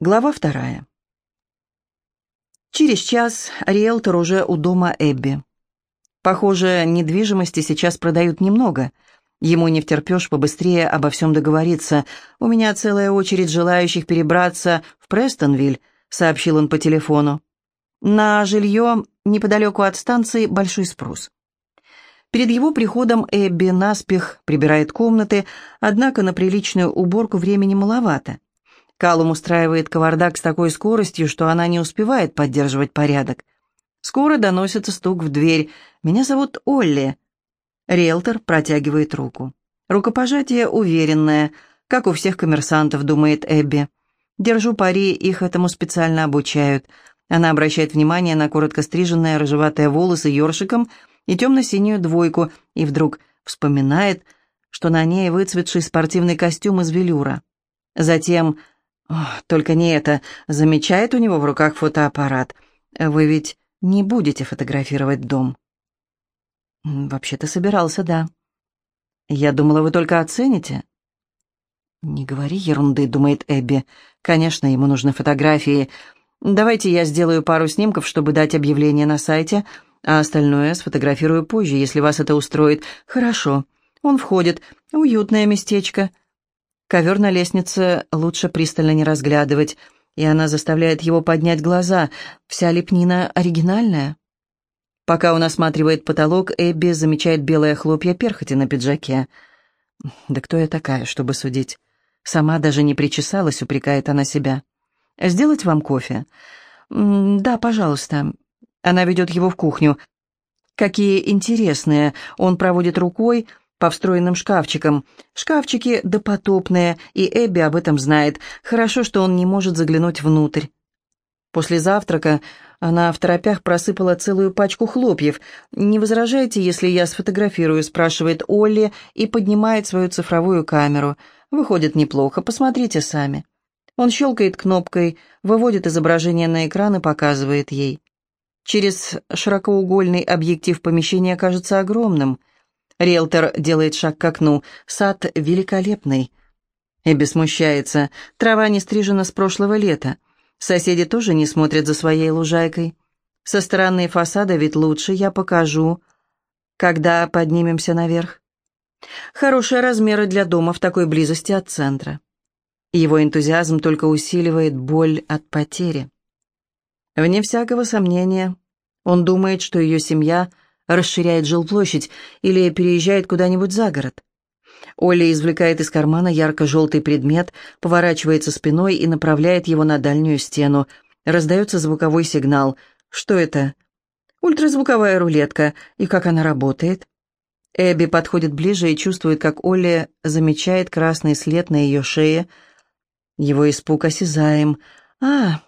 Глава вторая. Через час риэлтор уже у дома Эбби. Похоже, недвижимости сейчас продают немного. Ему не втерпешь побыстрее обо всем договориться. «У меня целая очередь желающих перебраться в Престонвиль», — сообщил он по телефону. «На жилье неподалеку от станции большой спрос». Перед его приходом Эбби наспех прибирает комнаты, однако на приличную уборку времени маловато. Калум устраивает кавардак с такой скоростью, что она не успевает поддерживать порядок. Скоро доносится стук в дверь. «Меня зовут Олли». Риэлтор протягивает руку. Рукопожатие уверенное, как у всех коммерсантов, думает Эбби. Держу пари, их этому специально обучают. Она обращает внимание на коротко стриженные рыжеватые волосы ёршиком и темно-синюю двойку, и вдруг вспоминает, что на ней выцветший спортивный костюм из велюра. Затем только не это. Замечает у него в руках фотоаппарат. Вы ведь не будете фотографировать дом? Вообще-то собирался, да. Я думала, вы только оцените. Не говори ерунды, думает Эбби. Конечно, ему нужны фотографии. Давайте я сделаю пару снимков, чтобы дать объявление на сайте, а остальное сфотографирую позже, если вас это устроит. Хорошо. Он входит. Уютное местечко. Ковер на лестнице лучше пристально не разглядывать, и она заставляет его поднять глаза. Вся лепнина оригинальная. Пока он осматривает потолок, Эбби замечает белые хлопья перхоти на пиджаке. «Да кто я такая, чтобы судить?» Сама даже не причесалась, упрекает она себя. «Сделать вам кофе?» «Да, пожалуйста». Она ведет его в кухню. «Какие интересные!» Он проводит рукой по встроенным шкафчикам. Шкафчики допотопные, и Эбби об этом знает. Хорошо, что он не может заглянуть внутрь. После завтрака она в торопях просыпала целую пачку хлопьев. «Не возражайте, если я сфотографирую?» – спрашивает Олли и поднимает свою цифровую камеру. Выходит неплохо, посмотрите сами. Он щелкает кнопкой, выводит изображение на экран и показывает ей. Через широкоугольный объектив помещение кажется огромным. Риэлтор делает шаг к окну. Сад великолепный. Эбби смущается. Трава не стрижена с прошлого лета. Соседи тоже не смотрят за своей лужайкой. Со стороны фасада ведь лучше, я покажу. Когда поднимемся наверх? Хорошие размеры для дома в такой близости от центра. Его энтузиазм только усиливает боль от потери. Вне всякого сомнения, он думает, что ее семья – расширяет жилплощадь или переезжает куда-нибудь за город. Оля извлекает из кармана ярко-желтый предмет, поворачивается спиной и направляет его на дальнюю стену. Раздается звуковой сигнал. Что это? Ультразвуковая рулетка. И как она работает? Эбби подходит ближе и чувствует, как Оля замечает красный след на ее шее. Его испуг осязаем. «А,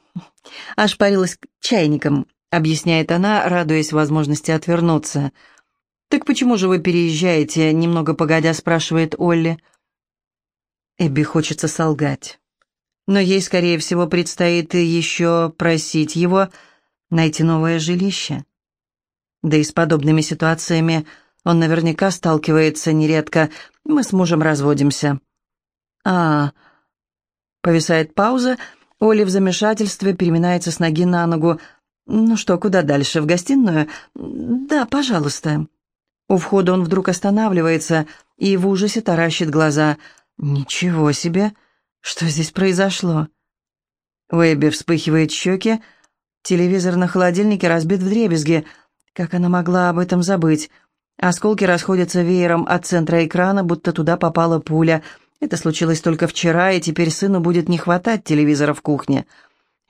аж парилась чайником объясняет она, радуясь возможности отвернуться. «Так почему же вы переезжаете?» — немного погодя спрашивает Олли. Эбби хочется солгать. Но ей, скорее всего, предстоит еще просить его найти новое жилище. Да и с подобными ситуациями он наверняка сталкивается нередко. Мы с мужем разводимся. А, повисает пауза. Оля в замешательстве переминается с ноги на ногу. «Ну что, куда дальше? В гостиную?» «Да, пожалуйста». У входа он вдруг останавливается и в ужасе таращит глаза. «Ничего себе! Что здесь произошло?» Уэбби вспыхивает щеки. Телевизор на холодильнике разбит в дребезги. Как она могла об этом забыть? Осколки расходятся веером от центра экрана, будто туда попала пуля. Это случилось только вчера, и теперь сыну будет не хватать телевизора в кухне.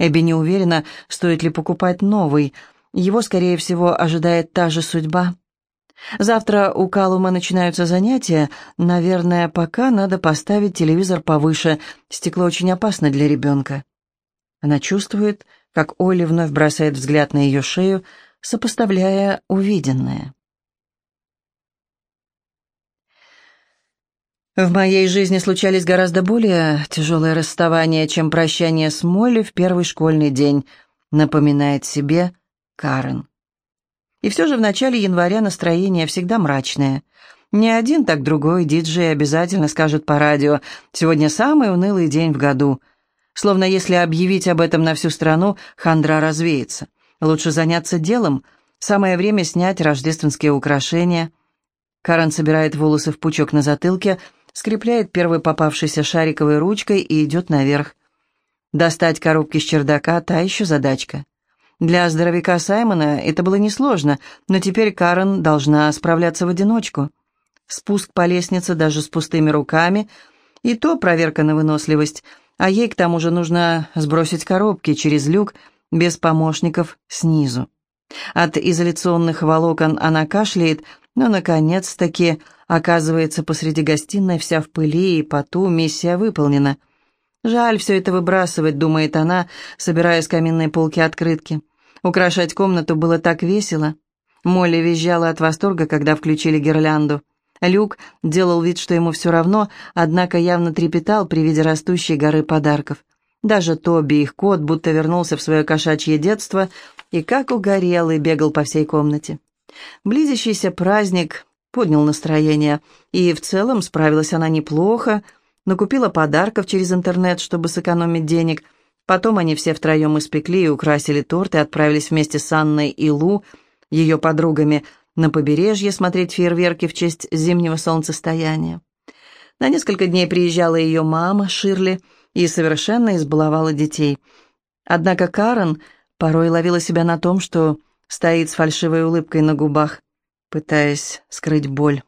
Эбби не уверена, стоит ли покупать новый. Его, скорее всего, ожидает та же судьба. Завтра у Калума начинаются занятия. Наверное, пока надо поставить телевизор повыше. Стекло очень опасно для ребенка. Она чувствует, как Олли вновь бросает взгляд на ее шею, сопоставляя увиденное. В моей жизни случались гораздо более тяжелые расставания, чем прощание с Молли в первый школьный день, напоминает себе Карен. И все же в начале января настроение всегда мрачное. Не один, так другой диджей обязательно скажет по радио «Сегодня самый унылый день в году». Словно если объявить об этом на всю страну, хандра развеется. Лучше заняться делом. Самое время снять рождественские украшения. Карен собирает волосы в пучок на затылке, скрепляет первой попавшейся шариковой ручкой и идет наверх. Достать коробки с чердака – та еще задачка. Для здоровяка Саймона это было несложно, но теперь Карен должна справляться в одиночку. Спуск по лестнице даже с пустыми руками – и то проверка на выносливость, а ей к тому же нужно сбросить коробки через люк без помощников снизу. От изоляционных волокон она кашляет, но, наконец-таки, оказывается посреди гостиной вся в пыли и поту, миссия выполнена. Жаль все это выбрасывать, думает она, собирая с каминной полки открытки. Украшать комнату было так весело. Молли визжала от восторга, когда включили гирлянду. Люк делал вид, что ему все равно, однако явно трепетал при виде растущей горы подарков. Даже Тоби, их кот, будто вернулся в свое кошачье детство и как угорелый бегал по всей комнате. Близящийся праздник поднял настроение, и в целом справилась она неплохо, накупила подарков через интернет, чтобы сэкономить денег. Потом они все втроем испекли и украсили торт и отправились вместе с Анной и Лу, ее подругами, на побережье смотреть фейерверки в честь зимнего солнцестояния. На несколько дней приезжала ее мама, Ширли, и совершенно избаловала детей. Однако Карен порой ловила себя на том, что стоит с фальшивой улыбкой на губах, пытаясь скрыть боль.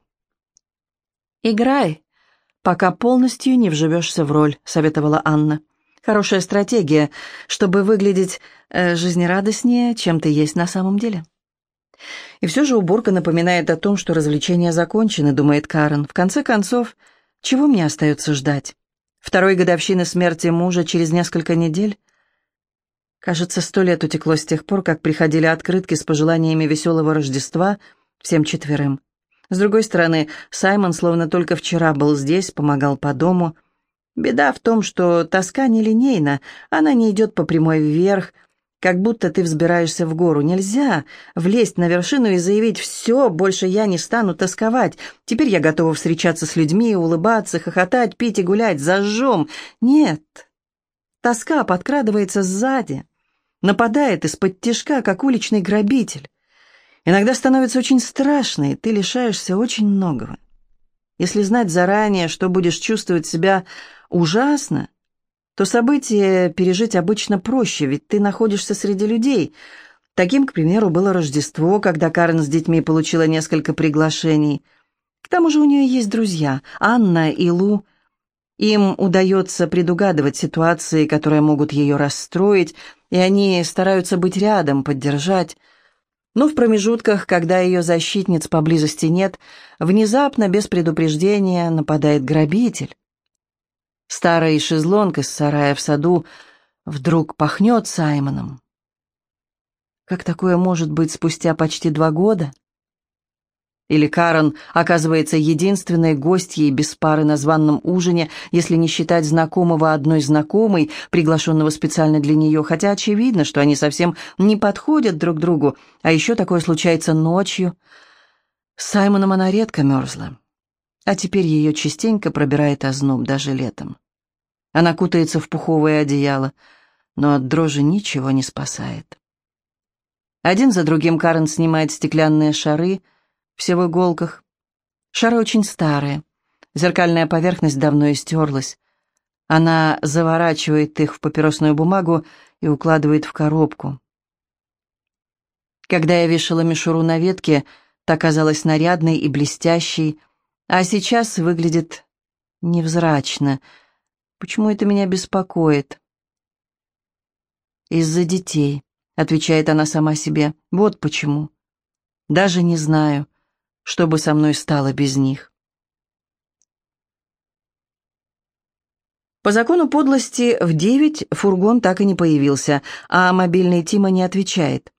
«Играй, пока полностью не вживешься в роль», — советовала Анна. «Хорошая стратегия, чтобы выглядеть э, жизнерадостнее, чем ты есть на самом деле». И все же уборка напоминает о том, что развлечения закончены, думает Карен. В конце концов, чего мне остается ждать? Второй годовщины смерти мужа через несколько недель? Кажется, сто лет утекло с тех пор, как приходили открытки с пожеланиями веселого Рождества всем четверым. С другой стороны, Саймон словно только вчера был здесь, помогал по дому. Беда в том, что тоска нелинейна, она не идет по прямой вверх, как будто ты взбираешься в гору. Нельзя влезть на вершину и заявить «все, больше я не стану тосковать. Теперь я готова встречаться с людьми, улыбаться, хохотать, пить и гулять, зажжем». Нет. Тоска подкрадывается сзади, нападает из-под тишка, как уличный грабитель. Иногда становится очень страшно, и ты лишаешься очень многого. Если знать заранее, что будешь чувствовать себя ужасно, то событие пережить обычно проще, ведь ты находишься среди людей. Таким, к примеру, было Рождество, когда Карен с детьми получила несколько приглашений. К тому же у нее есть друзья, Анна и Лу. Им удается предугадывать ситуации, которые могут ее расстроить, и они стараются быть рядом, поддержать. Но в промежутках, когда ее защитниц поблизости нет, внезапно, без предупреждения, нападает грабитель. Старый шезлонг из сарая в саду вдруг пахнет Саймоном. Как такое может быть спустя почти два года? Или Карен оказывается единственной гостьей без пары на званном ужине, если не считать знакомого одной знакомой, приглашенного специально для нее, хотя очевидно, что они совсем не подходят друг другу, а еще такое случается ночью. С Саймоном она редко мерзла, а теперь ее частенько пробирает озноб даже летом. Она кутается в пуховое одеяло, но от дрожи ничего не спасает. Один за другим Карен снимает стеклянные шары, все в иголках. Шары очень старые, зеркальная поверхность давно истерлась. Она заворачивает их в папиросную бумагу и укладывает в коробку. Когда я вешала мишуру на ветке, та казалась нарядной и блестящей, а сейчас выглядит невзрачно — Почему это меня беспокоит? Из-за детей, отвечает она сама себе. Вот почему. Даже не знаю, что бы со мной стало без них. По закону подлости в девять фургон так и не появился, а мобильный Тима не отвечает.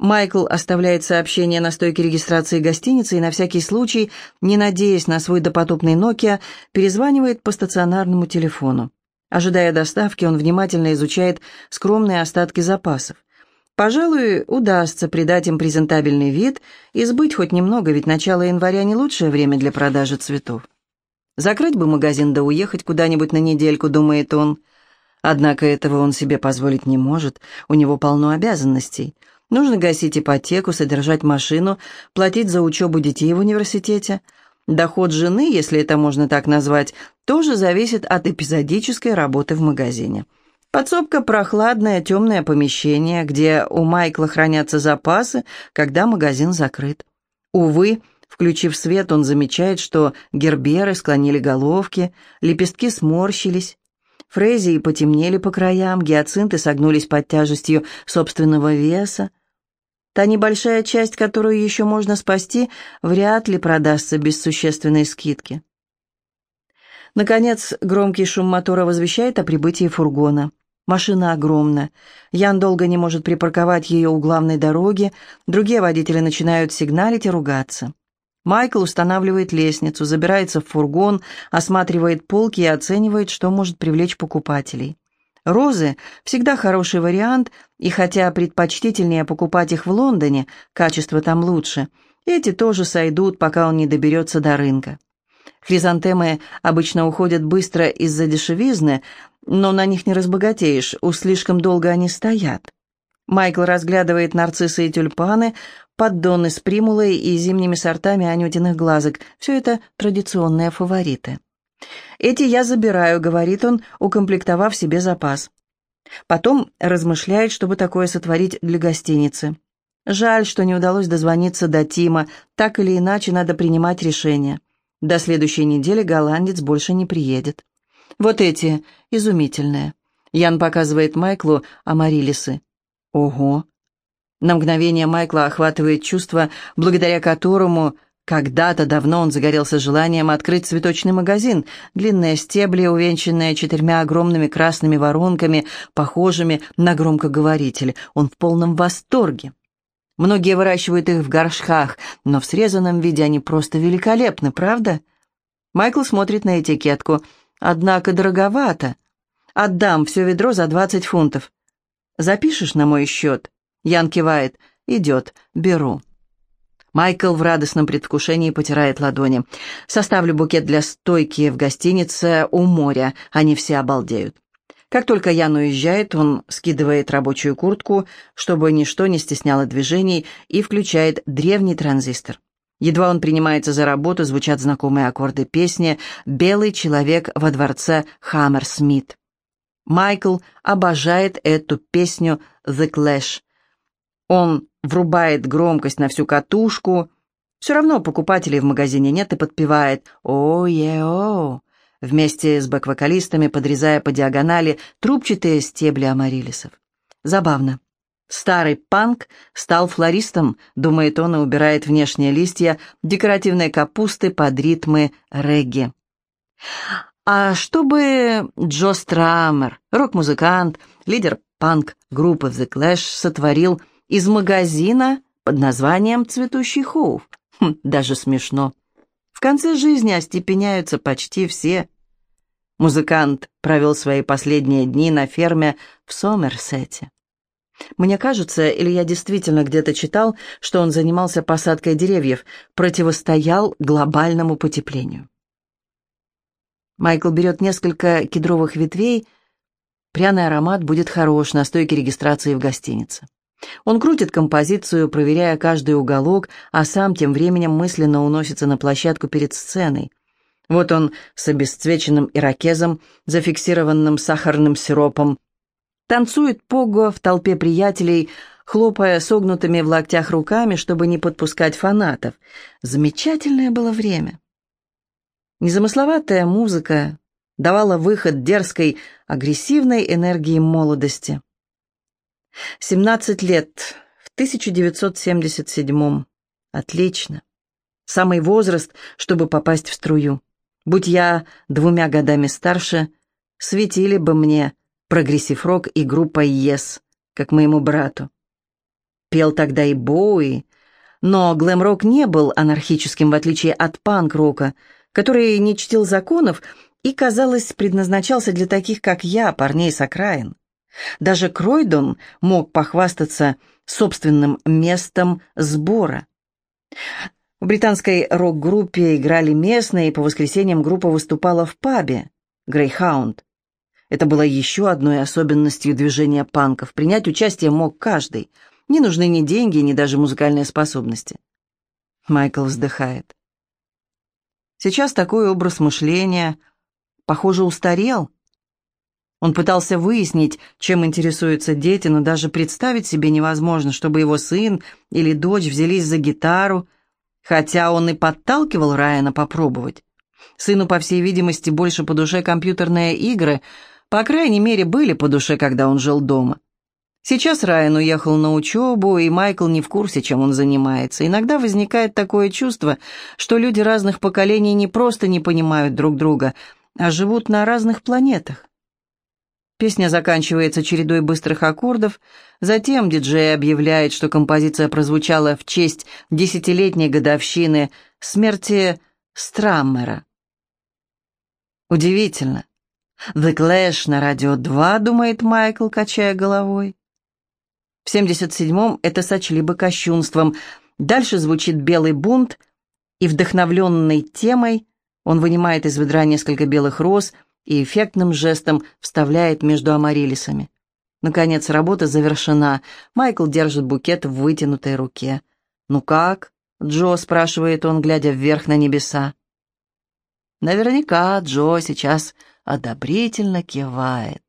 Майкл оставляет сообщение на стойке регистрации гостиницы и на всякий случай, не надеясь на свой допотопный Nokia, перезванивает по стационарному телефону. Ожидая доставки, он внимательно изучает скромные остатки запасов. Пожалуй, удастся придать им презентабельный вид и сбыть хоть немного, ведь начало января не лучшее время для продажи цветов. Закрыть бы магазин да уехать куда-нибудь на недельку, думает он. Однако этого он себе позволить не может, у него полно обязанностей. Нужно гасить ипотеку, содержать машину, платить за учебу детей в университете. Доход жены, если это можно так назвать, тоже зависит от эпизодической работы в магазине. Подсобка – прохладное, темное помещение, где у Майкла хранятся запасы, когда магазин закрыт. Увы, включив свет, он замечает, что герберы склонили головки, лепестки сморщились, фрезии потемнели по краям, гиацинты согнулись под тяжестью собственного веса. Та небольшая часть, которую еще можно спасти, вряд ли продастся без существенной скидки. Наконец, громкий шум мотора возвещает о прибытии фургона. Машина огромна. Ян долго не может припарковать ее у главной дороги, другие водители начинают сигналить и ругаться. Майкл устанавливает лестницу, забирается в фургон, осматривает полки и оценивает, что может привлечь покупателей. Розы всегда хороший вариант, и хотя предпочтительнее покупать их в Лондоне, качество там лучше, эти тоже сойдут, пока он не доберется до рынка. Хризантемы обычно уходят быстро из-за дешевизны, но на них не разбогатеешь, уж слишком долго они стоят. Майкл разглядывает нарциссы и тюльпаны, поддоны с примулой и зимними сортами анютиных глазок. Все это традиционные фавориты. «Эти я забираю», — говорит он, укомплектовав себе запас. Потом размышляет, чтобы такое сотворить для гостиницы. Жаль, что не удалось дозвониться до Тима, так или иначе надо принимать решение. До следующей недели голландец больше не приедет. Вот эти, изумительные. Ян показывает Майклу амарилисы. Ого! На мгновение Майкла охватывает чувство, благодаря которому когда-то давно он загорелся желанием открыть цветочный магазин. Длинные стебли, увенчанные четырьмя огромными красными воронками, похожими на громкоговоритель. Он в полном восторге. Многие выращивают их в горшках, но в срезанном виде они просто великолепны, правда? Майкл смотрит на этикетку. Однако дороговато. Отдам все ведро за 20 фунтов. Запишешь на мой счет?» Ян кивает. «Идет. Беру». Майкл в радостном предвкушении потирает ладони. «Составлю букет для стойки в гостинице у моря. Они все обалдеют». Как только Ян уезжает, он скидывает рабочую куртку, чтобы ничто не стесняло движений, и включает древний транзистор. Едва он принимается за работу, звучат знакомые аккорды песни «Белый человек во дворце Хаммерсмит». Майкл обожает эту песню «The Clash». Он врубает громкость на всю катушку. Все равно покупателей в магазине нет и подпевает «О-е-о» вместе с бэк-вокалистами, подрезая по диагонали трубчатые стебли амарилисов. Забавно. Старый панк стал флористом, думает он и убирает внешние листья декоративной капусты под ритмы регги. А чтобы Джо Страмер, рок-музыкант, лидер панк-группы The Clash, сотворил из магазина под названием «Цветущий хоув». Хм, даже смешно. В конце жизни остепеняются почти все. Музыкант провел свои последние дни на ферме в Сомерсете. Мне кажется, или я действительно где-то читал, что он занимался посадкой деревьев, противостоял глобальному потеплению. Майкл берет несколько кедровых ветвей. Пряный аромат будет хорош на стойке регистрации в гостинице. Он крутит композицию, проверяя каждый уголок, а сам тем временем мысленно уносится на площадку перед сценой. Вот он с обесцвеченным ирокезом, зафиксированным сахарным сиропом, Танцует Пого в толпе приятелей, хлопая согнутыми в локтях руками, чтобы не подпускать фанатов. Замечательное было время. Незамысловатая музыка давала выход дерзкой, агрессивной энергии молодости. 17 лет, в 1977 Отлично. Самый возраст, чтобы попасть в струю. Будь я двумя годами старше, светили бы мне прогрессив-рок и группа Yes, как моему брату. Пел тогда и Боуи, но глэм-рок не был анархическим, в отличие от панк-рока, который не чтил законов и, казалось, предназначался для таких, как я, парней с окраин. Даже Кройдон мог похвастаться собственным местом сбора. В британской рок-группе играли местные, и по воскресеньям группа выступала в пабе «Грейхаунд». Это было еще одной особенностью движения панков. Принять участие мог каждый. Не нужны ни деньги, ни даже музыкальные способности. Майкл вздыхает. Сейчас такой образ мышления, похоже, устарел. Он пытался выяснить, чем интересуются дети, но даже представить себе невозможно, чтобы его сын или дочь взялись за гитару, хотя он и подталкивал Райана попробовать. Сыну, по всей видимости, больше по душе компьютерные игры, по крайней мере, были по душе, когда он жил дома. Сейчас Райан уехал на учебу, и Майкл не в курсе, чем он занимается. Иногда возникает такое чувство, что люди разных поколений не просто не понимают друг друга, а живут на разных планетах. Песня заканчивается чередой быстрых аккордов, затем диджей объявляет, что композиция прозвучала в честь десятилетней годовщины смерти Страммера. Удивительно. «The Clash» на радио 2, думает Майкл, качая головой. В 77-м это сочли бы кощунством. Дальше звучит «Белый бунт», и вдохновленной темой он вынимает из ведра несколько белых роз – и эффектным жестом вставляет между амарилисами. Наконец, работа завершена. Майкл держит букет в вытянутой руке. «Ну как?» — Джо спрашивает он, глядя вверх на небеса. Наверняка Джо сейчас одобрительно кивает.